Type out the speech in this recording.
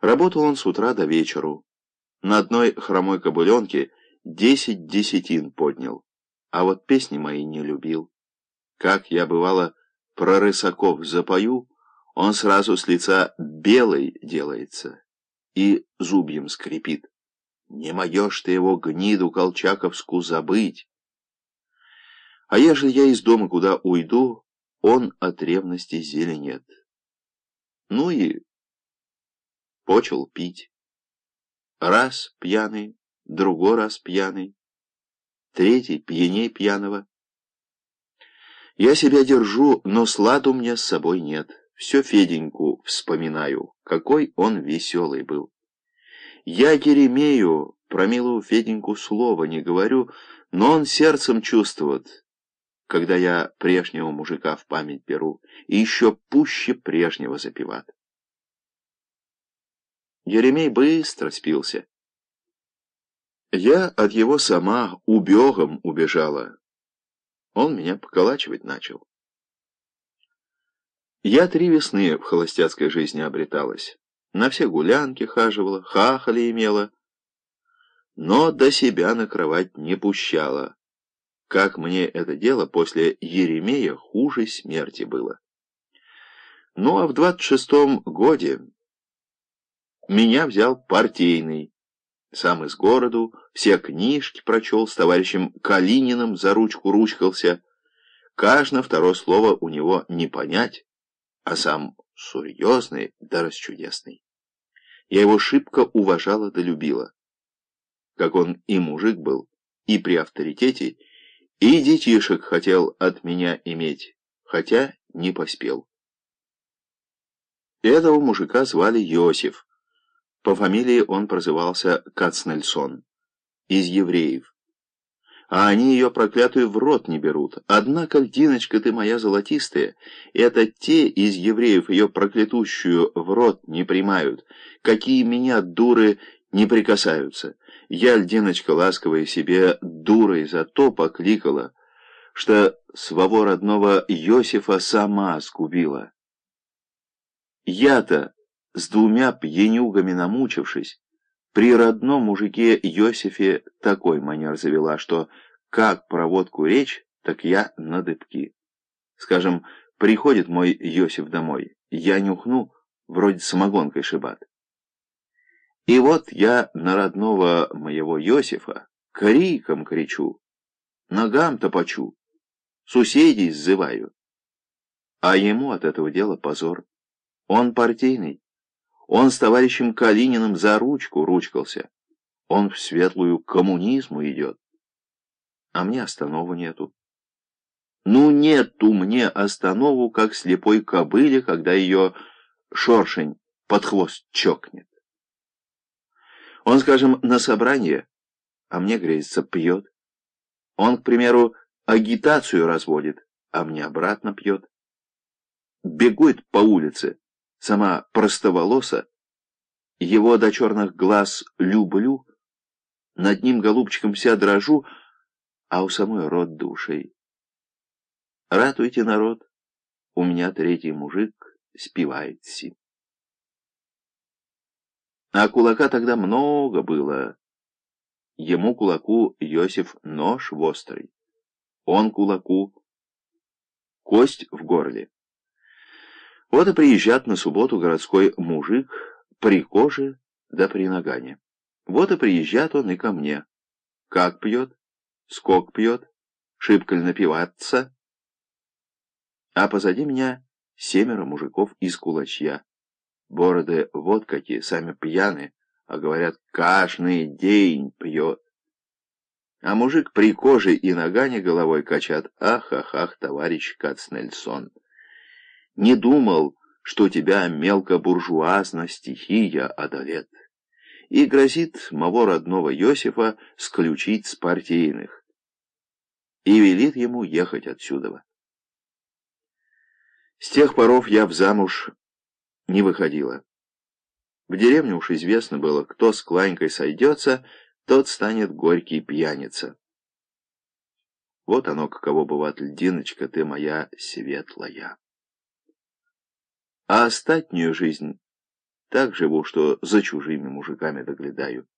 Работал он с утра до вечеру. На одной хромой кобыленке десять десятин поднял, а вот песни мои не любил. Как я, бывало, про рысаков запою, он сразу с лица белый делается и зубьем скрипит. Не могешь ты его гниду колчаковску забыть. А ежели я из дома куда уйду, он от ревности зеленет. Ну и почел пить. Раз пьяный, другой раз пьяный, третий пьяней пьяного. Я себя держу, но сладу мне с собой нет. Все Феденьку вспоминаю, какой он веселый был. Я Еремею про милую Феденьку слова не говорю, но он сердцем чувствует, когда я прежнего мужика в память беру, и еще пуще прежнего запиват. Еремей быстро спился. Я от его сама убегом убежала. Он меня поколачивать начал. Я три весны в холостяцкой жизни обреталась. На все гулянки хаживала, хахали имела, но до себя на кровать не пущала. Как мне это дело после Еремея хуже смерти было. Ну а в двадцать шестом годе меня взял партийный. Сам из городу, все книжки прочел, с товарищем Калининым за ручку ручкался. Каждое второе слово у него не понять, а сам серьезный да расчудесный. Я его шибко уважала да любила. Как он и мужик был, и при авторитете, и детишек хотел от меня иметь, хотя не поспел. Этого мужика звали Йосиф. По фамилии он прозывался Кацнельсон, из евреев. А они ее проклятую в рот не берут. Однако, льдиночка ты моя золотистая, это те из евреев ее проклятущую в рот не примают, какие меня, дуры, не прикасаются. Я, льдиночка ласковая, себе дурой за то покликала, что своего родного Йосифа сама сгубила. Я-то с двумя пьянюгами намучившись, при родном мужике Йосифе такой манер завела, что как про водку речь, так я на дыбки. Скажем, приходит мой Йосиф домой, я нюхну, вроде самогонкой шибат. И вот я на родного моего Йосифа криком кричу, ногам топочу, соседей сзываю. А ему от этого дела позор. Он партийный. Он с товарищем Калининым за ручку ручкался. Он в светлую коммунизму идет. А мне останову нету. Ну, нету мне останову, как слепой кобыле, когда ее шоршень под хвост чокнет. Он, скажем, на собрание, а мне грезится, пьет. Он, к примеру, агитацию разводит, а мне обратно пьет. Бегует по улице, сама простоволоса, его до черных глаз люблю, над ним голубчиком вся дрожу, а у самой рот душей. Ратуйте, народ, у меня третий мужик спевает си. А кулака тогда много было. Ему кулаку Йосиф нож в острый. Он кулаку кость в горле. Вот и приезжает на субботу городской мужик при коже да при нагане. Вот и приезжает он и ко мне. Как пьет? Скок пьет? Шибко ли напиваться? А позади меня семеро мужиков из кулачья. Бороды вот какие, сами пьяны, а говорят, каждый день пьет. А мужик при коже и нагане головой качат. Ах-ах-ах, товарищ Кацнельсон не думал, что тебя мелкобуржуазно стихия одолет, и грозит моего родного Иосифа сключить с партийных, и велит ему ехать отсюда. С тех поров я в замуж не выходила. В деревне уж известно было, кто с Кланькой сойдется, тот станет горький пьяница. Вот оно, каково бывает, льдиночка, ты моя светлая а остатнюю жизнь Так живу, что за чужими мужиками доглядаю.